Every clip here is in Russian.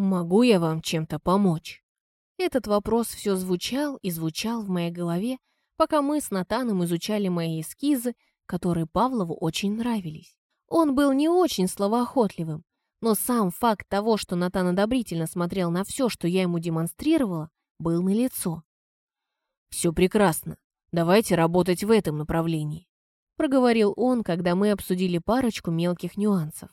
«Могу я вам чем-то помочь?» Этот вопрос все звучал и звучал в моей голове, пока мы с Натаном изучали мои эскизы, которые Павлову очень нравились. Он был не очень словоохотливым, но сам факт того, что Натан одобрительно смотрел на все, что я ему демонстрировала, был налицо. «Все прекрасно. Давайте работать в этом направлении», проговорил он, когда мы обсудили парочку мелких нюансов.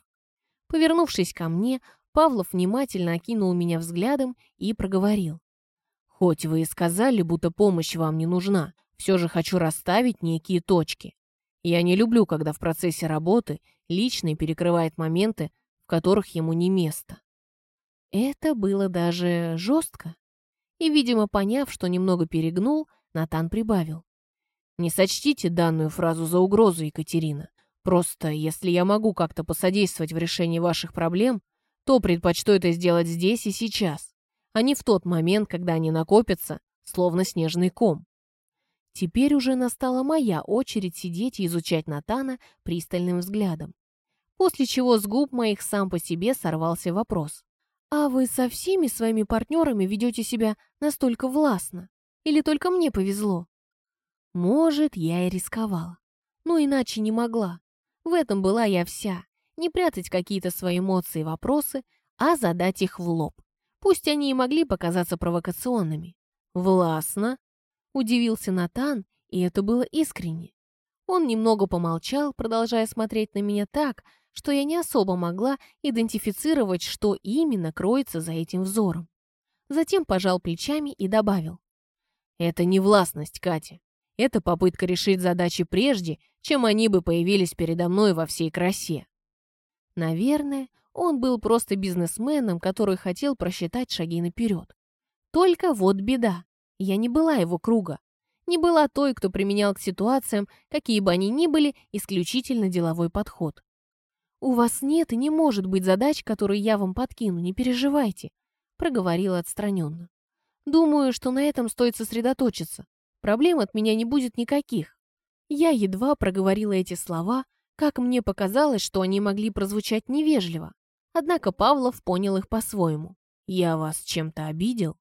Повернувшись ко мне, Павлов внимательно окинул меня взглядом и проговорил. «Хоть вы и сказали, будто помощь вам не нужна, все же хочу расставить некие точки. Я не люблю, когда в процессе работы личный перекрывает моменты, в которых ему не место». Это было даже жестко. И, видимо, поняв, что немного перегнул, Натан прибавил. «Не сочтите данную фразу за угрозу, Екатерина. Просто, если я могу как-то посодействовать в решении ваших проблем, то предпочту это сделать здесь и сейчас, а не в тот момент, когда они накопятся, словно снежный ком. Теперь уже настала моя очередь сидеть и изучать Натана пристальным взглядом. После чего с губ моих сам по себе сорвался вопрос. «А вы со всеми своими партнерами ведете себя настолько властно? Или только мне повезло?» Может, я и рисковала. Но иначе не могла. В этом была я вся не прятать какие-то свои эмоции и вопросы, а задать их в лоб. Пусть они и могли показаться провокационными. «Властно?» – удивился Натан, и это было искренне. Он немного помолчал, продолжая смотреть на меня так, что я не особо могла идентифицировать, что именно кроется за этим взором. Затем пожал плечами и добавил. «Это не властность, Катя. Это попытка решить задачи прежде, чем они бы появились передо мной во всей красе. Наверное, он был просто бизнесменом, который хотел просчитать шаги наперед. Только вот беда. Я не была его круга. Не была той, кто применял к ситуациям, какие бы они ни были, исключительно деловой подход. «У вас нет и не может быть задач, которые я вам подкину, не переживайте», проговорила отстраненно. «Думаю, что на этом стоит сосредоточиться. Проблем от меня не будет никаких». Я едва проговорила эти слова, как мне показалось, что они могли прозвучать невежливо. Однако Павлов понял их по-своему. «Я вас чем-то обидел?»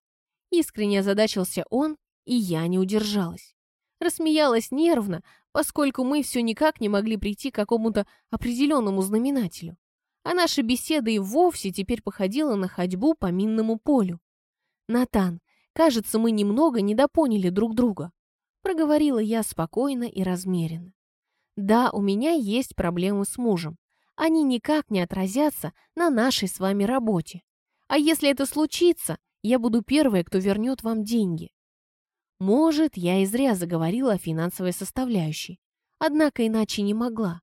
Искренне озадачился он, и я не удержалась. Рассмеялась нервно, поскольку мы все никак не могли прийти к какому-то определенному знаменателю. А наша беседа и вовсе теперь походила на ходьбу по минному полю. «Натан, кажется, мы немного недопоняли друг друга», проговорила я спокойно и размеренно. Да, у меня есть проблемы с мужем. Они никак не отразятся на нашей с вами работе. А если это случится, я буду первой, кто вернет вам деньги. Может, я и зря заговорила о финансовой составляющей. Однако иначе не могла.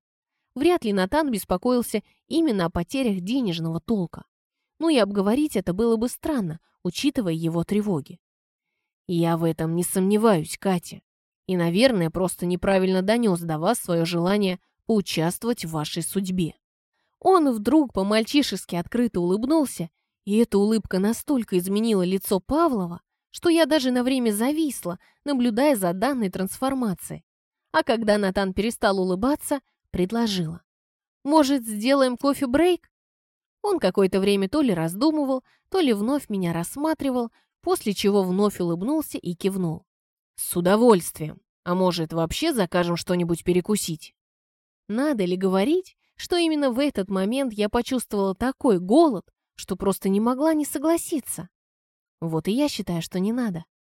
Вряд ли Натан беспокоился именно о потерях денежного толка. Ну и обговорить это было бы странно, учитывая его тревоги. «Я в этом не сомневаюсь, Катя», и, наверное, просто неправильно донес до вас свое желание поучаствовать в вашей судьбе. Он вдруг по-мальчишески открыто улыбнулся, и эта улыбка настолько изменила лицо Павлова, что я даже на время зависла, наблюдая за данной трансформацией. А когда Натан перестал улыбаться, предложила. «Может, сделаем кофе-брейк?» Он какое-то время то ли раздумывал, то ли вновь меня рассматривал, после чего вновь улыбнулся и кивнул. «С удовольствием. А может, вообще закажем что-нибудь перекусить?» Надо ли говорить, что именно в этот момент я почувствовала такой голод, что просто не могла не согласиться? Вот и я считаю, что не надо.